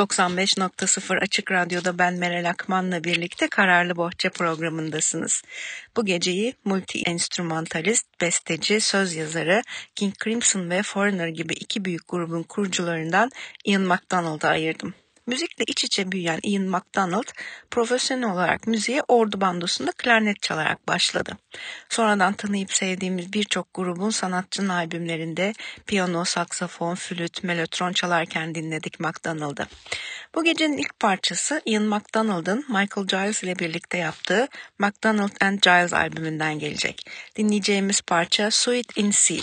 95.0 Açık Radyo'da ben Meral Akman'la birlikte Kararlı Bohça programındasınız. Bu geceyi multi-enstrümantalist, besteci, söz yazarı King Crimson ve Foreigner gibi iki büyük grubun kurucularından Ian MacDonald'a ayırdım. Müzikle iç içe büyüyen Ian MacDonald, profesyonel olarak müziğe ordu bandosunda klarnet çalarak başladı. Sonradan tanıyıp sevdiğimiz birçok grubun sanatçının albümlerinde piyano, saksafon, flüt, melotron çalarken dinledik MacDonald'ı. Bu gecenin ilk parçası Ian MacDonald'ın Michael Giles ile birlikte yaptığı MacDonald and Giles albümünden gelecek. Dinleyeceğimiz parça Sweet in C.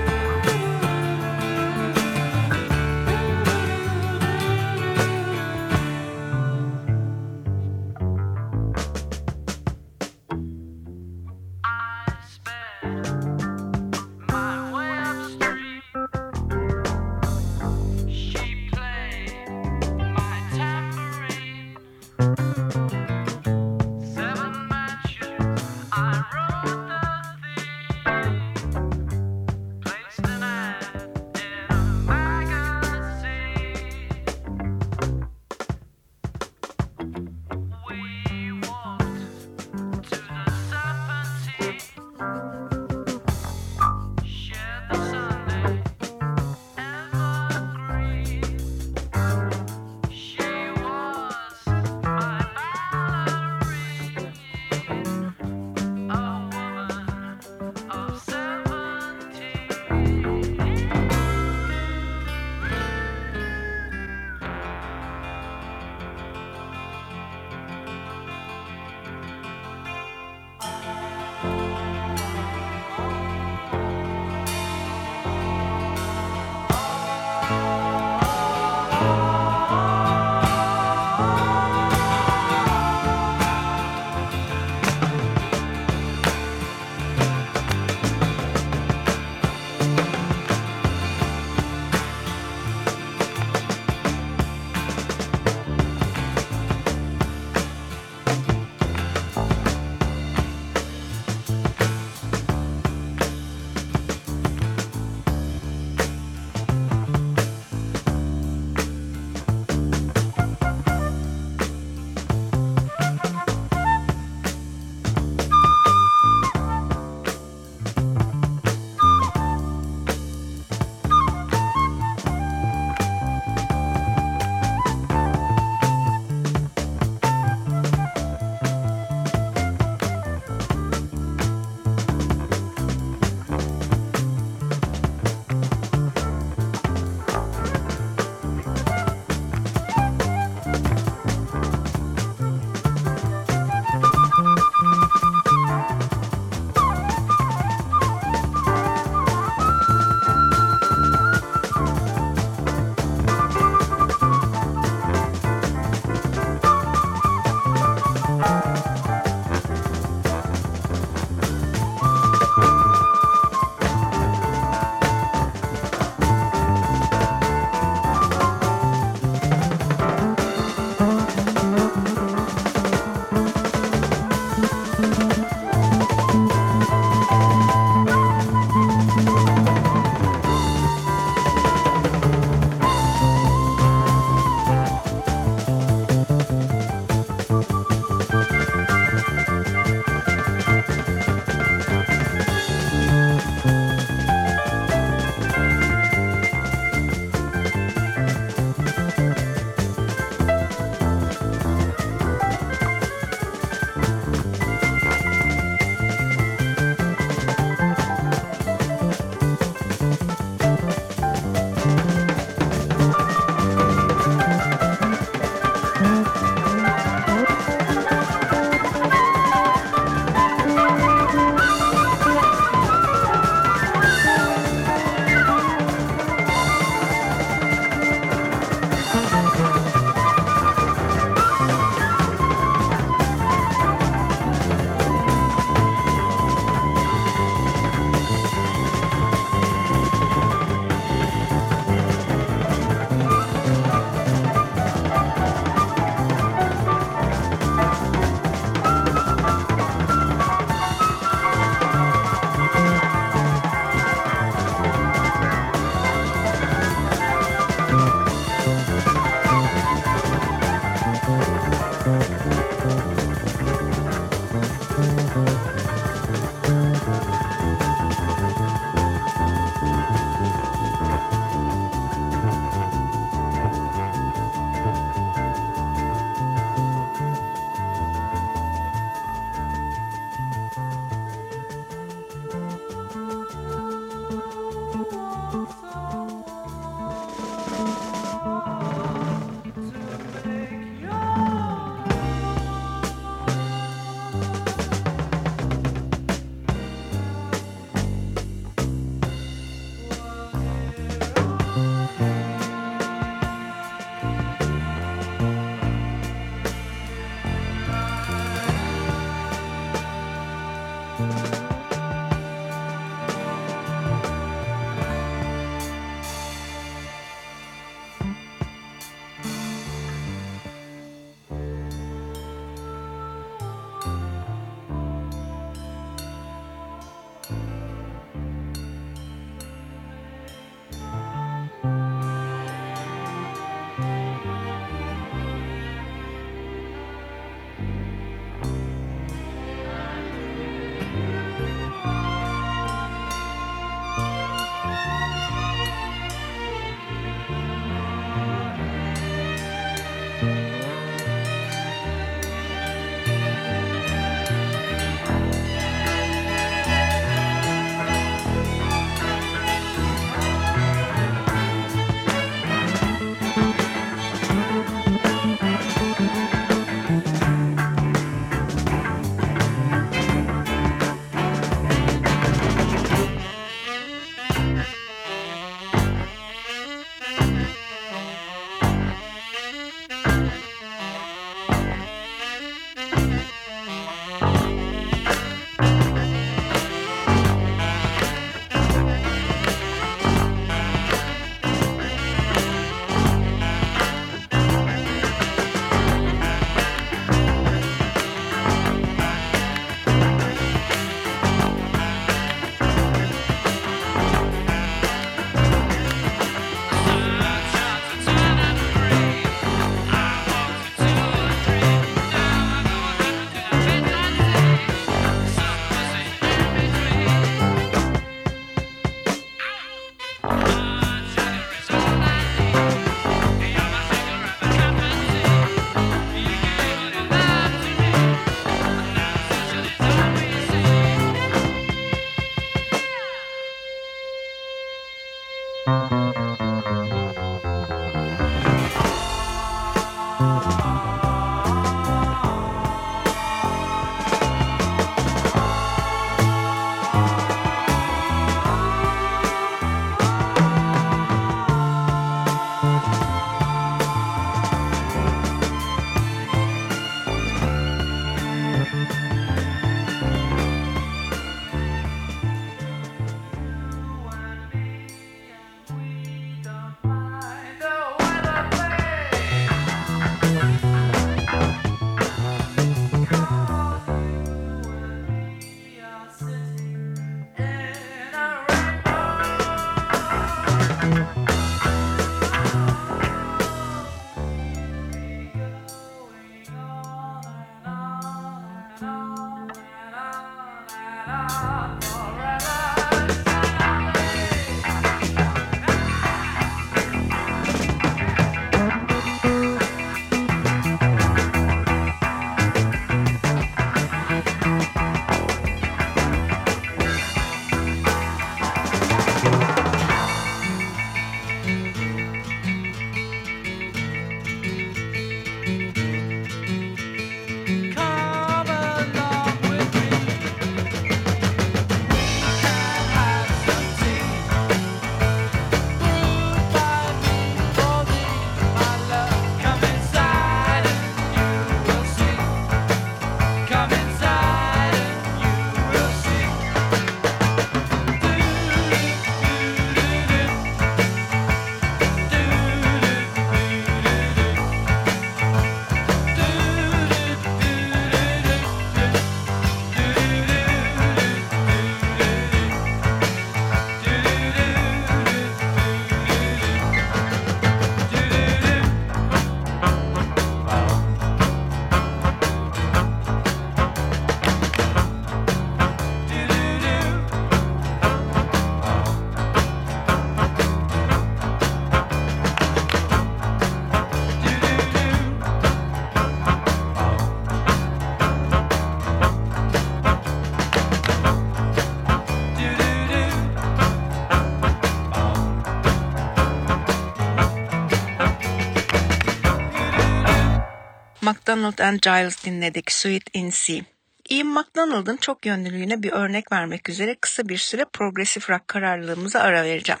MacDonald and Giles dinledik Sweet in C. Ian MacDonald'ın çok yönlülüğüne bir örnek vermek üzere kısa bir süre progresif rock kararlılığımıza ara vereceğim.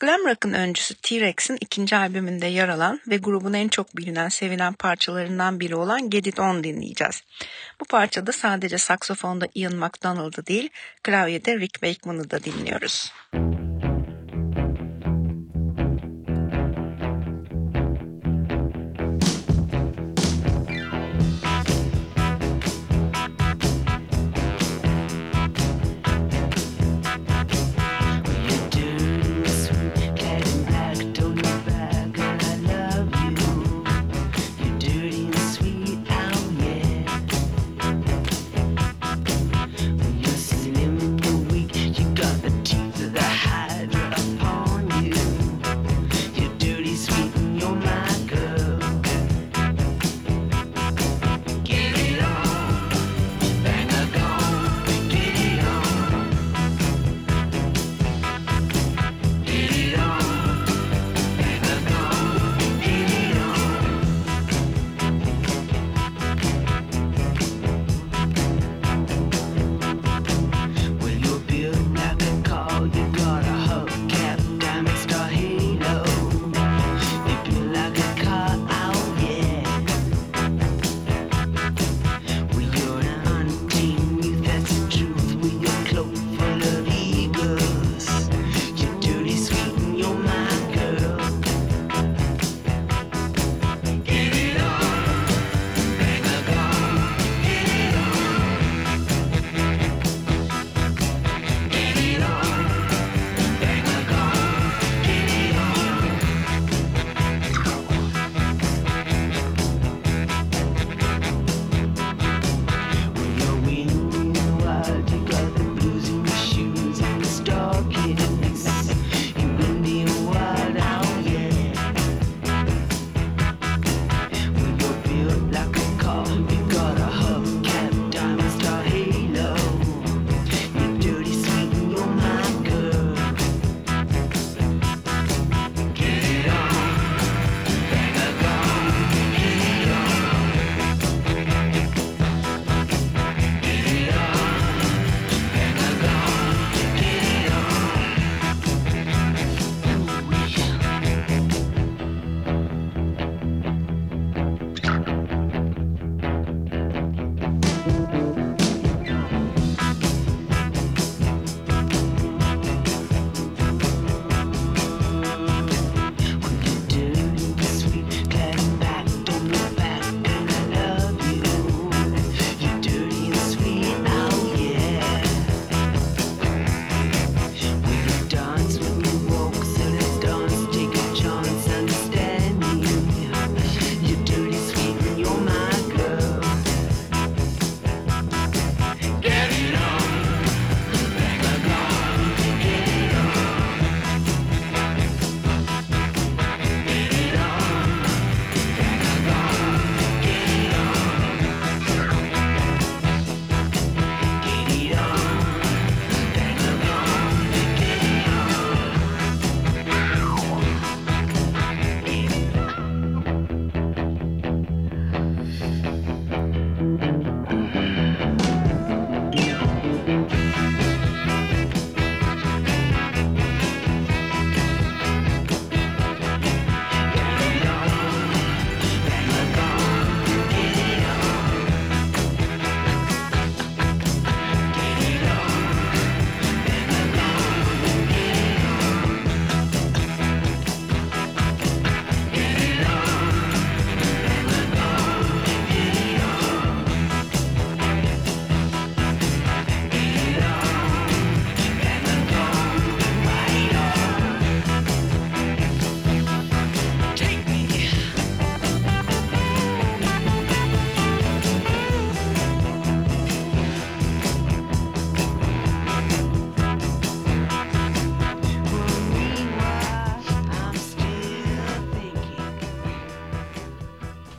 Glam rock'ın öncüsü T-Rex'in ikinci albümünde yer alan ve grubun en çok bilinen sevilen parçalarından biri olan Get It On dinleyeceğiz. Bu parçada sadece saksofonda Ian MacDonald'ı değil, klavyede Rick Wakeman'ı da dinliyoruz. Müzik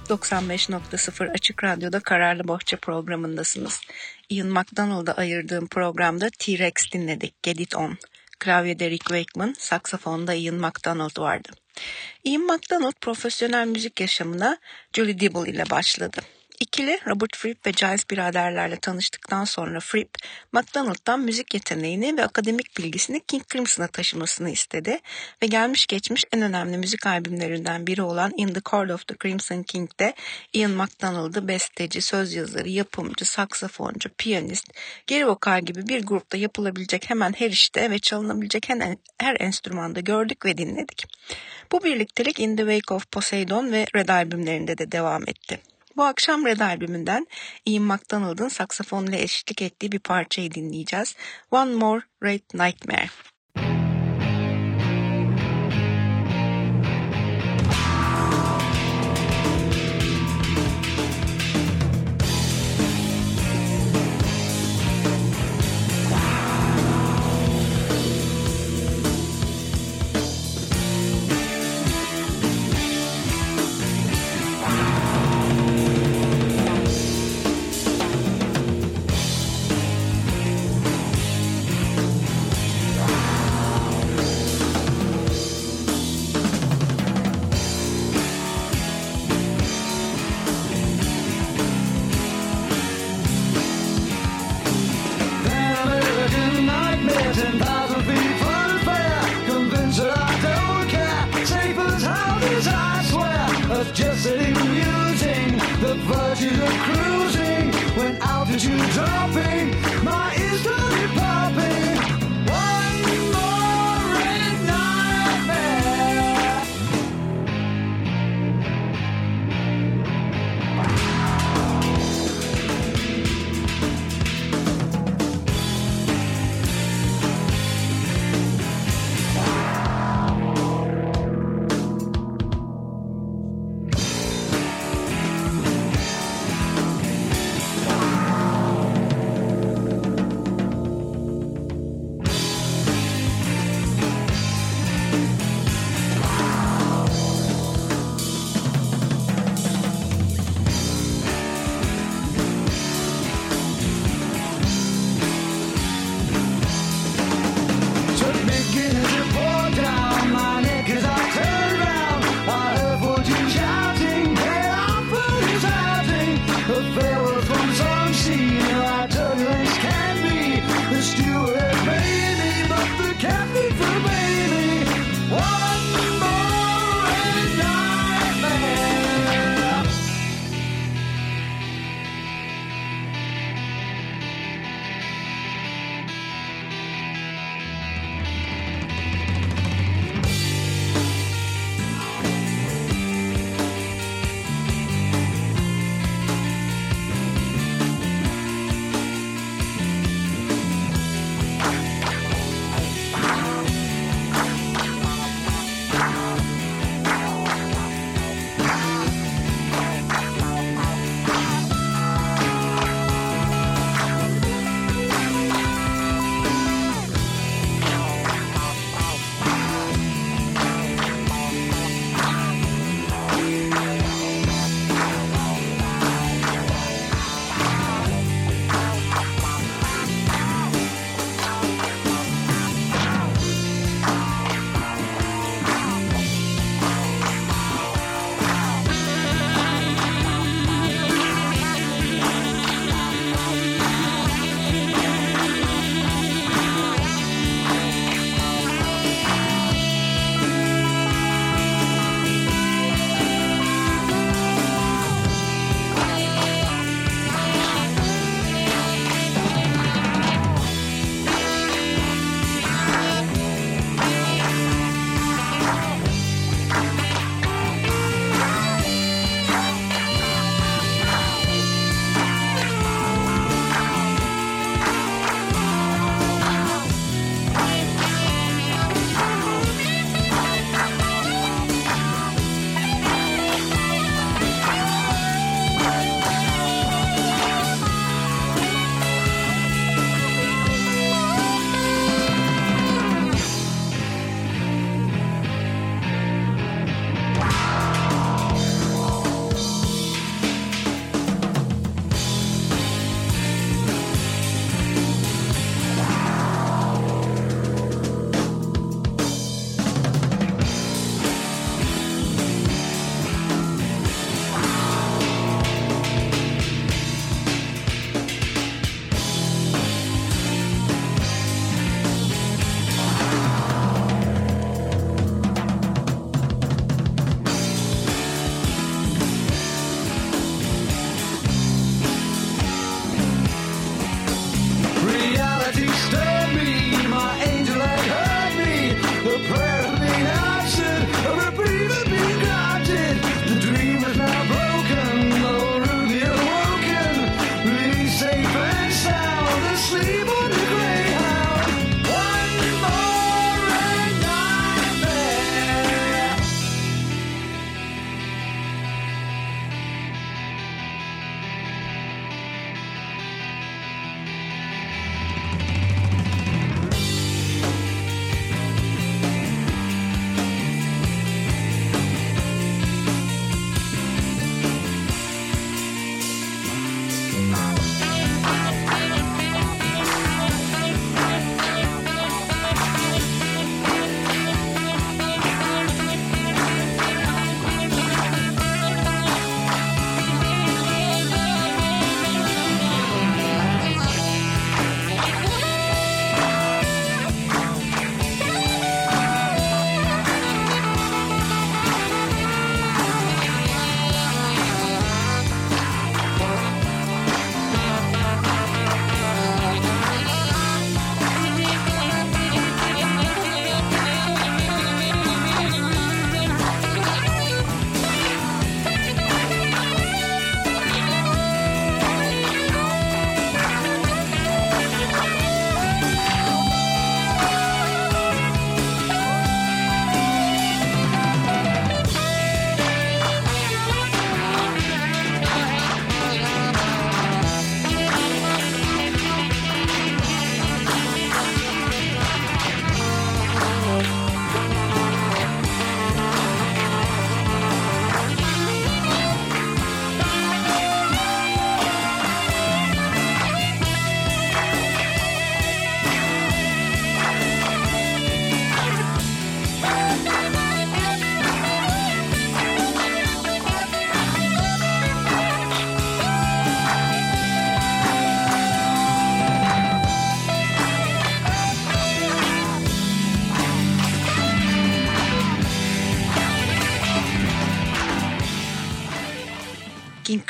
95.0 Açık Radyo'da Kararlı Bohça programındasınız. Ian McDonald'a ayırdığım programda T-Rex dinledik, Get It On. Klavyede Rick Wakeman, saksafonda Ian McDonald vardı. Ian McDonald profesyonel müzik yaşamına Julie Dibble ile başladı. İkili Robert Fripp ve Giles biraderlerle tanıştıktan sonra Fripp, McDonald'dan müzik yeteneğini ve akademik bilgisini King Crimson'a taşımasını istedi ve gelmiş geçmiş en önemli müzik albümlerinden biri olan In the Court of the Crimson King'de Ian McDonald'ı besteci, söz yazarı, yapımcı, saksafoncu, piyanist, geri vokal gibi bir grupta yapılabilecek hemen her işte ve çalınabilecek her, enstrümanda gördük ve dinledik. Bu birliktelik In the Wake of Poseidon ve Red albümlerinde de devam etti. Bu akşam Red albümünden Ian McDonald'ın saksafonla eşlik ettiği bir parçayı dinleyeceğiz. One More Red Nightmare.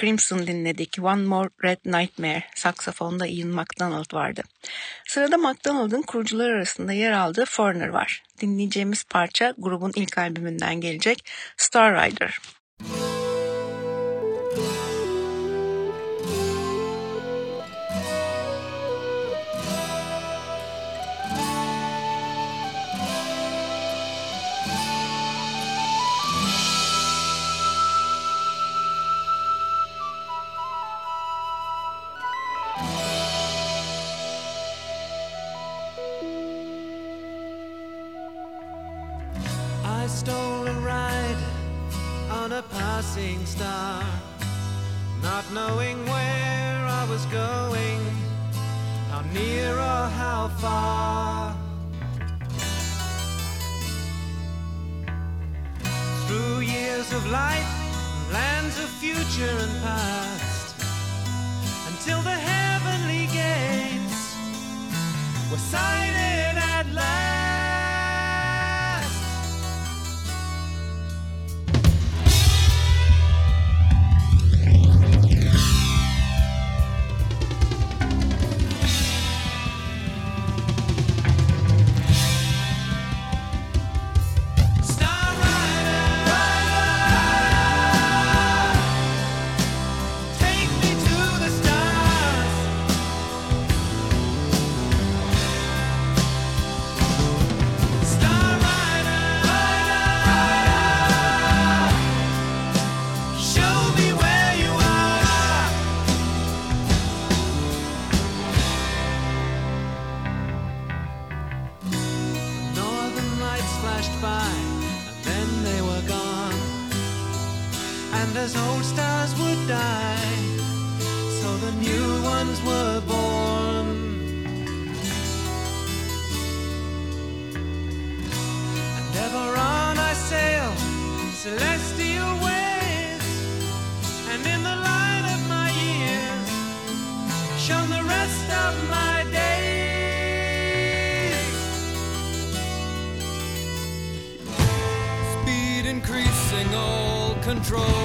Crimson dinledik. One More Red Nightmare. Saksafonda Ian McDonald vardı. Sırada McDonald'ın kurucular arasında yer aldığı Foreigner var. Dinleyeceğimiz parça grubun ilk albümünden gelecek Star Rider. Müzik of light, lands of future and past, until the heavenly gates were sighted control.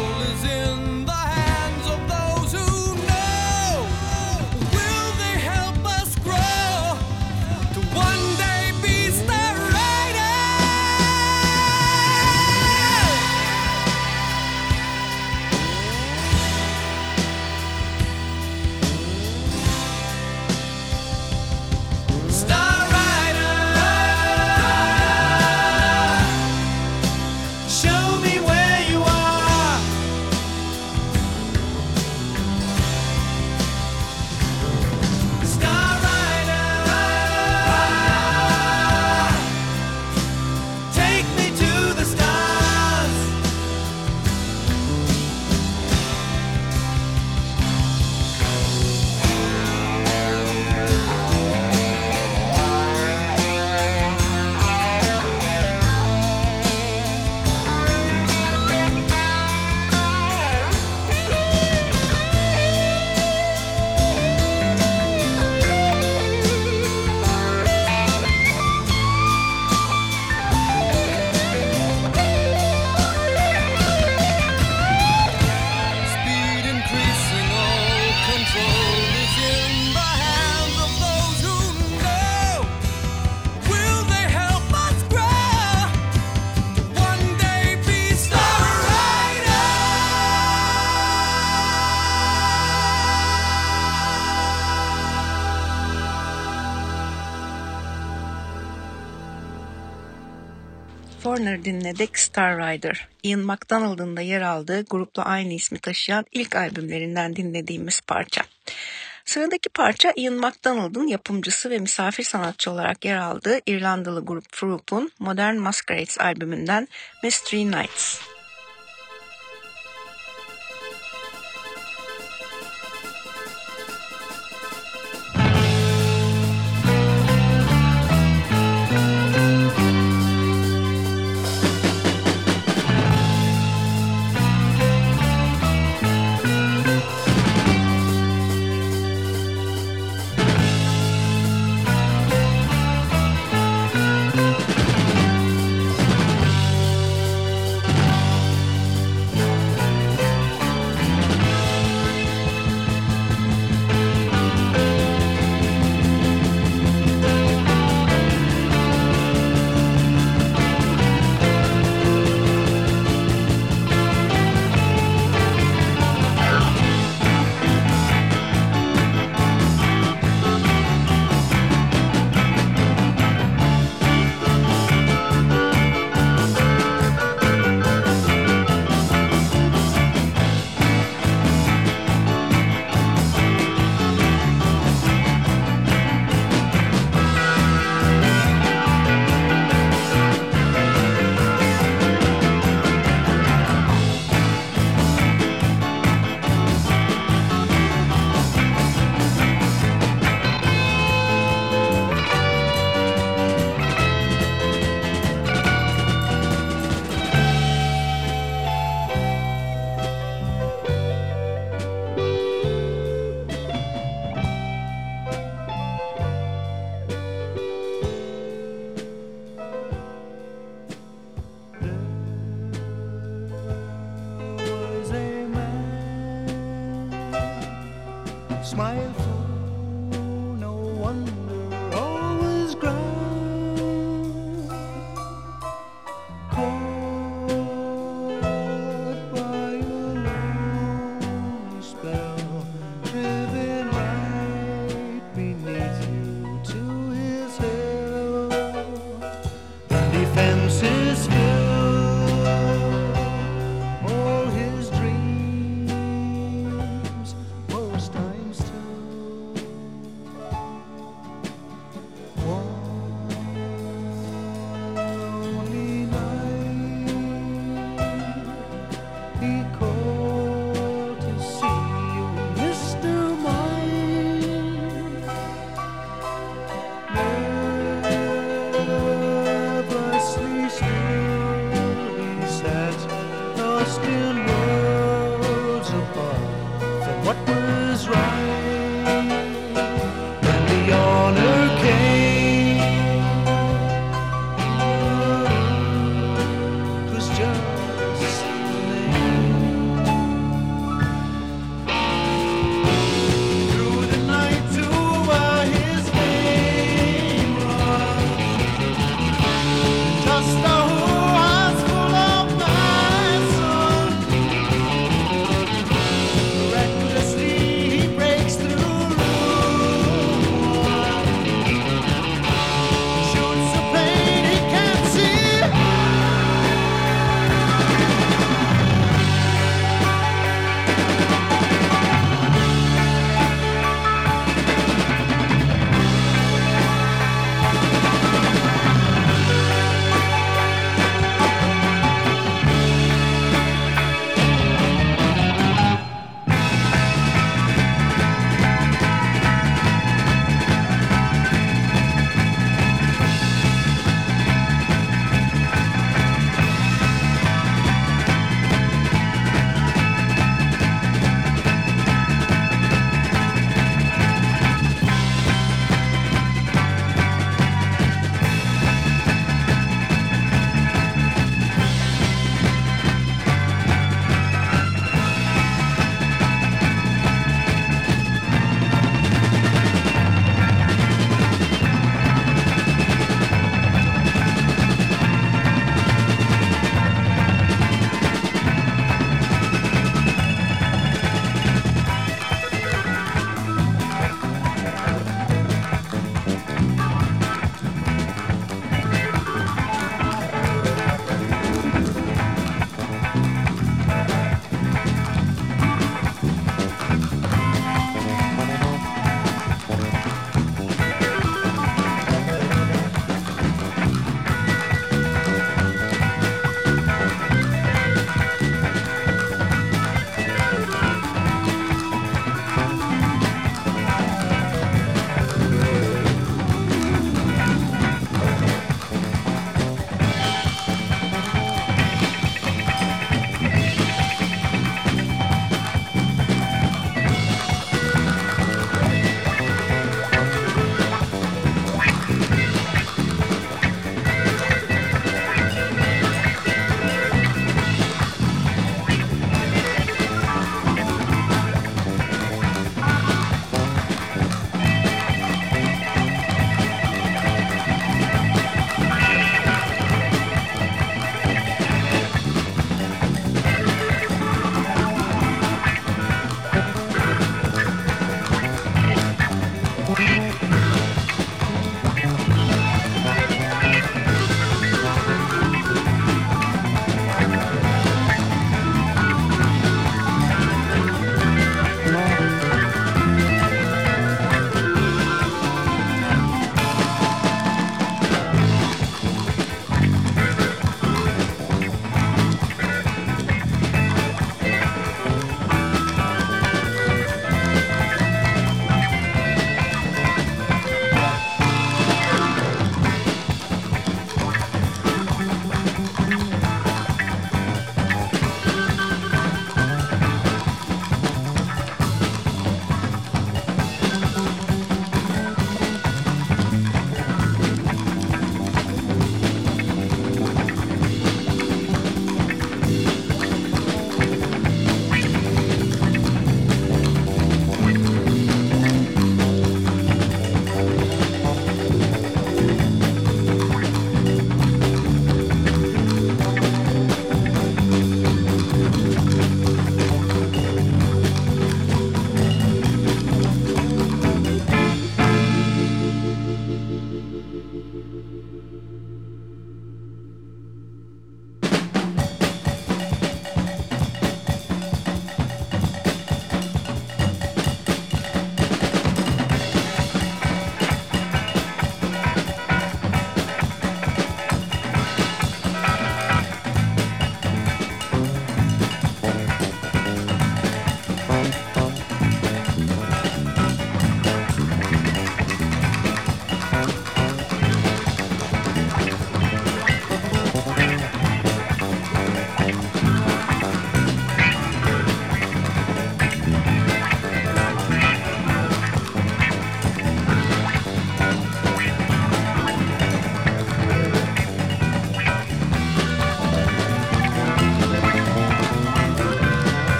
Corner dinledik Star Rider. Ian McDonald'ın da yer aldığı grupla aynı ismi taşıyan ilk albümlerinden dinlediğimiz parça. Sıradaki parça Ian McDonald'ın yapımcısı ve misafir sanatçı olarak yer aldığı İrlandalı grup Froop'un Modern Masquerades albümünden Mystery Nights.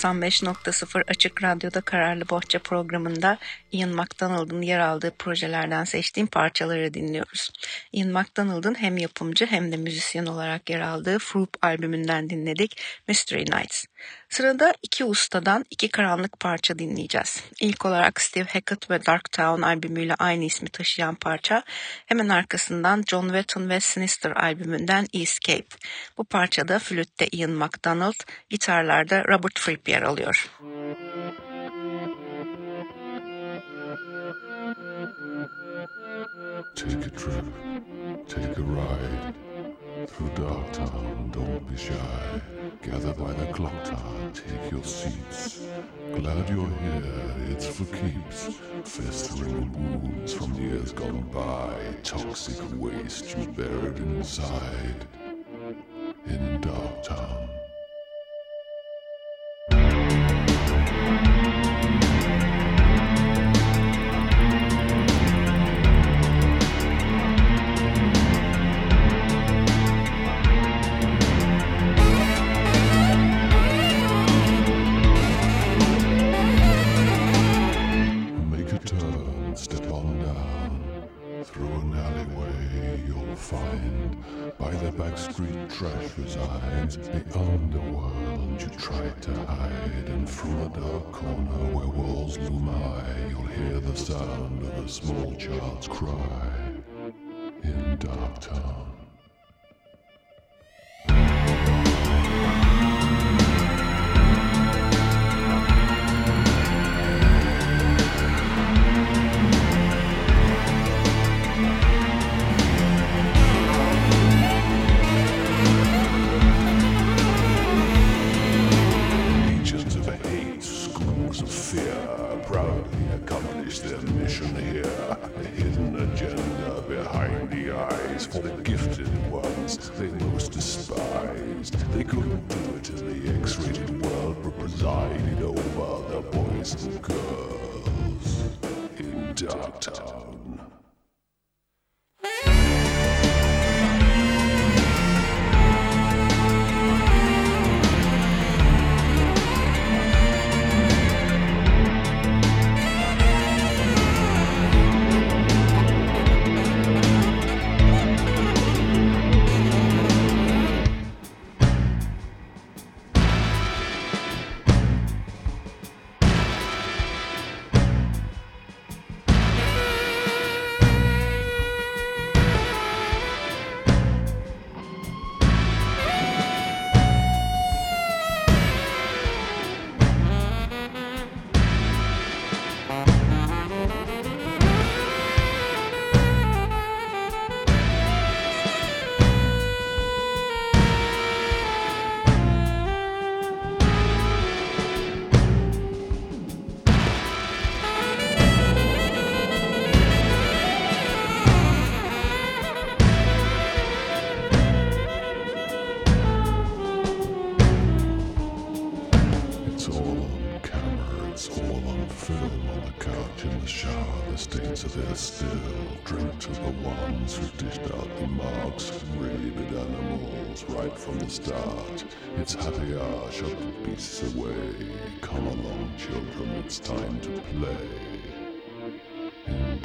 95.0 Açık Radyo'da Kararlı Bohça programında Ian McDonald'ın yer aldığı projelerden seçtiğim parçaları dinliyoruz. Ian McDonald'ın hem yapımcı hem de müzisyen olarak yer aldığı Fruit albümünden dinledik Mystery Nights. Sırada iki ustadan iki karanlık parça dinleyeceğiz. İlk olarak Steve Hackett ve Dark Town albümüyle aynı ismi taşıyan parça. Hemen arkasından John Wetton ve Sinister albümünden Escape. Bu parçada flütte Ian McDonald, gitarlarda Robert Fripp yer alıyor. Take a trip, take a ride through dark town, don't be shy. Gather by the clock tower, take your seats. Glad you're here, it's for keeps. Festering wounds from years gone by, toxic waste you buried inside. In dark town. It's time to play. In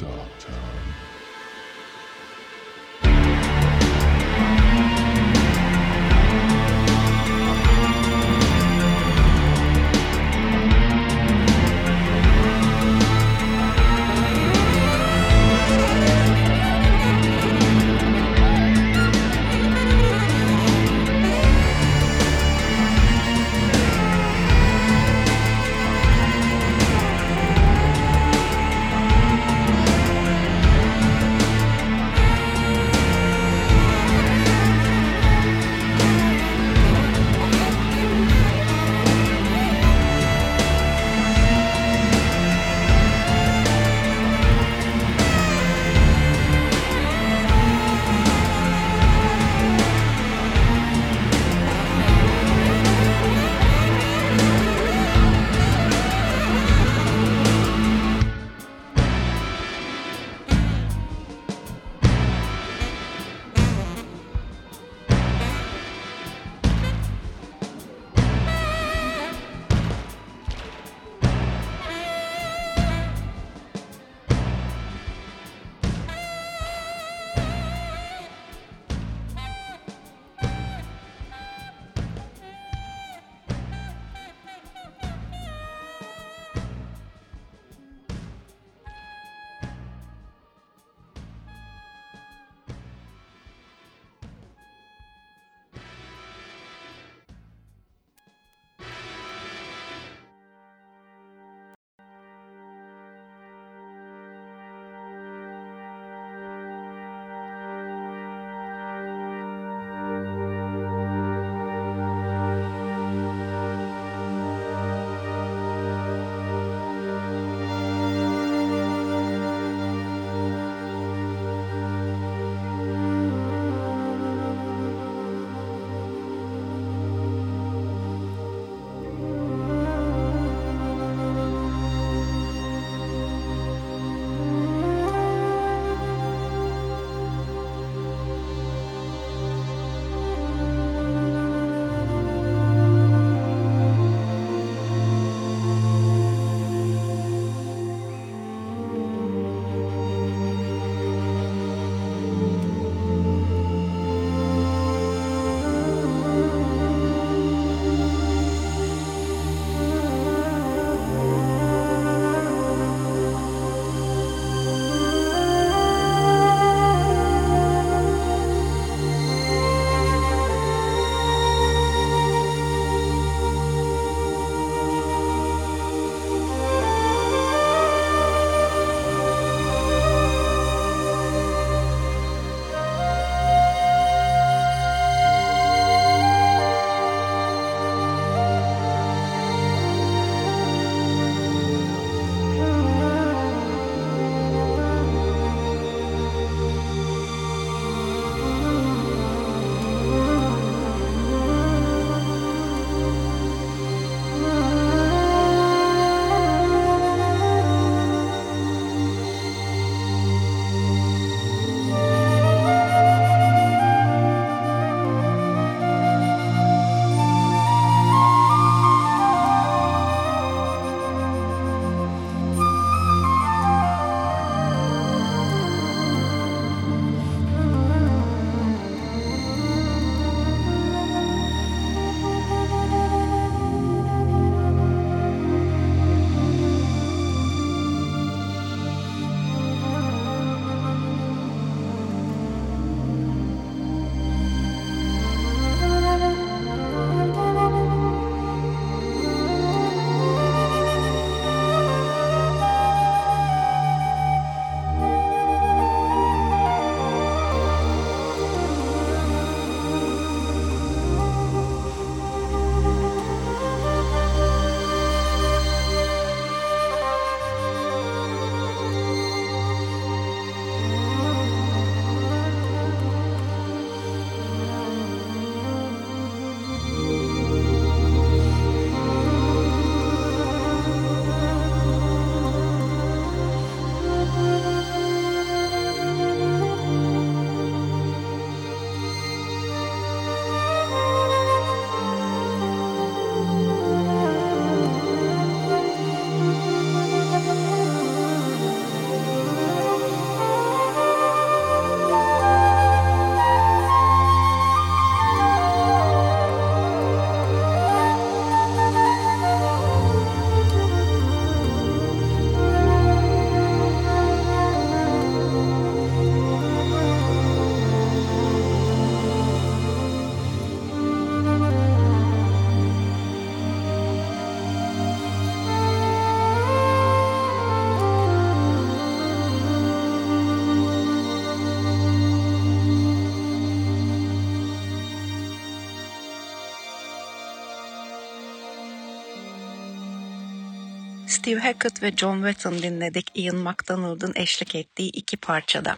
Steve Hackett ve John Wetton dinledik Ian MacDonald'ın eşlik ettiği iki parçada.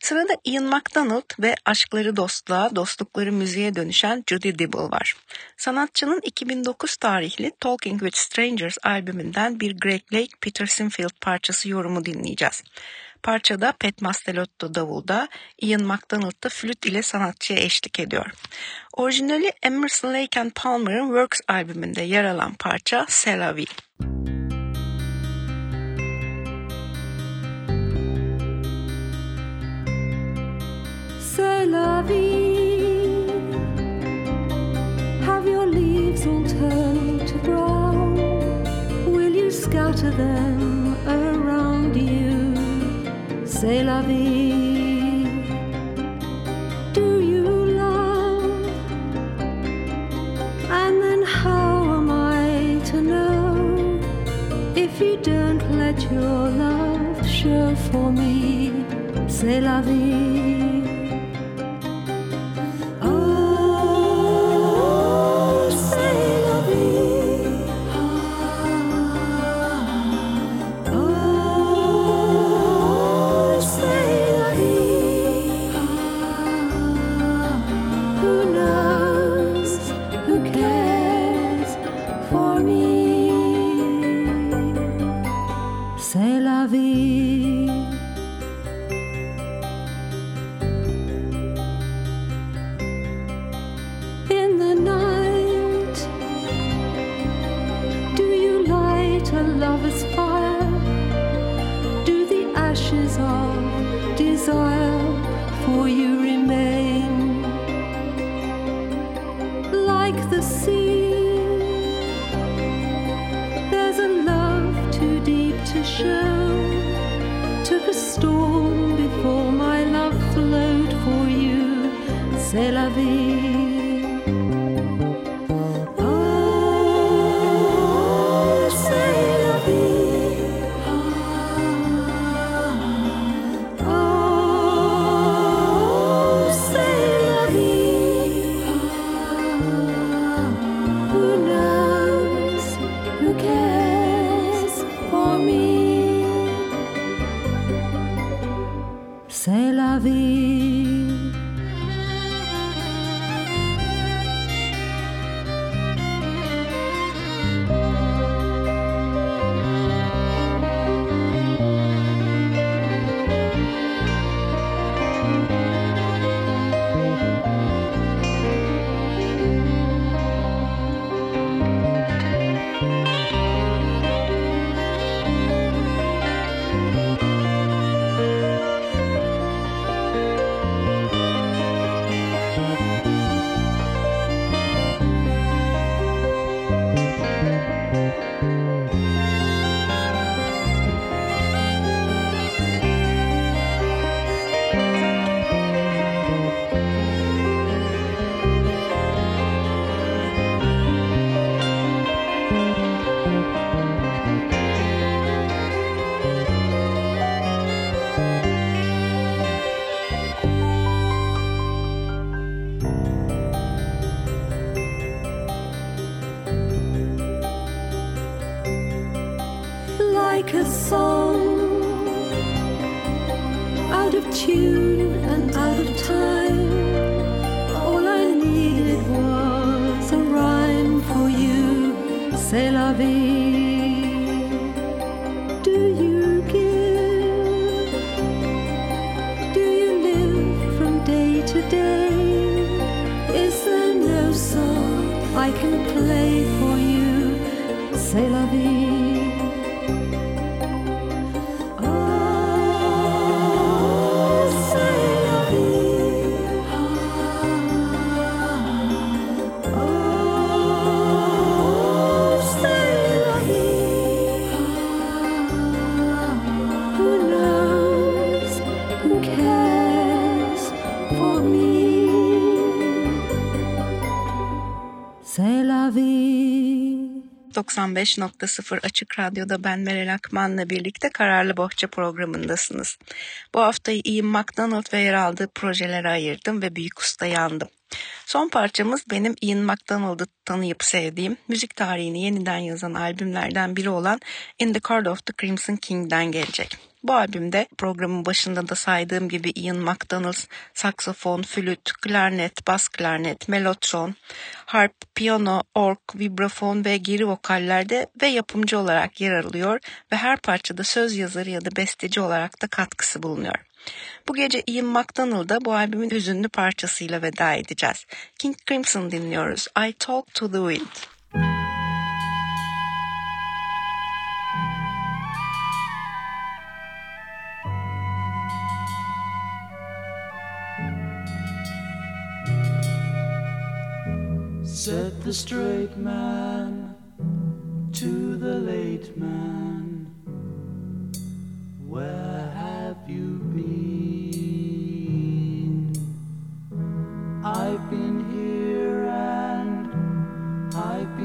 Sırada Ian MacDonald ve aşkları dostluğa, dostlukları müziğe dönüşen Judy Dibble var. Sanatçının 2009 tarihli Talking with Strangers albümünden bir Greg Lake Peter Sinfield parçası yorumu dinleyeceğiz. Parçada Pet Mastelotto davulda, Ian MacDonald da flüt ile sanatçıya eşlik ediyor. Orijinali Emerson Lake and Palmer'ın Works albümünde yer alan parça C'est la. Scatter them around you? C'est la vie. Do you love? And then how am I to know if you don't let your love show for me? C'est la vie. C'est la vie. 95.0 Açık Radyo'da ben Meral Akman'la birlikte Kararlı Bohça programındasınız. Bu haftayı Ian McDonald ve yer aldığı projelere ayırdım ve büyük usta yandım. Son parçamız benim Ian McDonald'ı tanıyıp sevdiğim, müzik tarihini yeniden yazan albümlerden biri olan In the Court of the Crimson King'den gelecek. Bu albümde programın başında da saydığım gibi Ian McDonald saksafon, flüt, klarnet, bas klarnet, melotron, harp, piyano, org, vibrafon ve geri vokallerde ve yapımcı olarak yer alıyor ve her parçada söz yazarı ya da besteci olarak da katkısı bulunuyor. Bu gece Ian McDonald'a bu albümün hüzünlü parçasıyla veda edeceğiz. King Crimson dinliyoruz. I Talk to the Wind. Said the straight man to the late man, Where have you been? I've been here and I've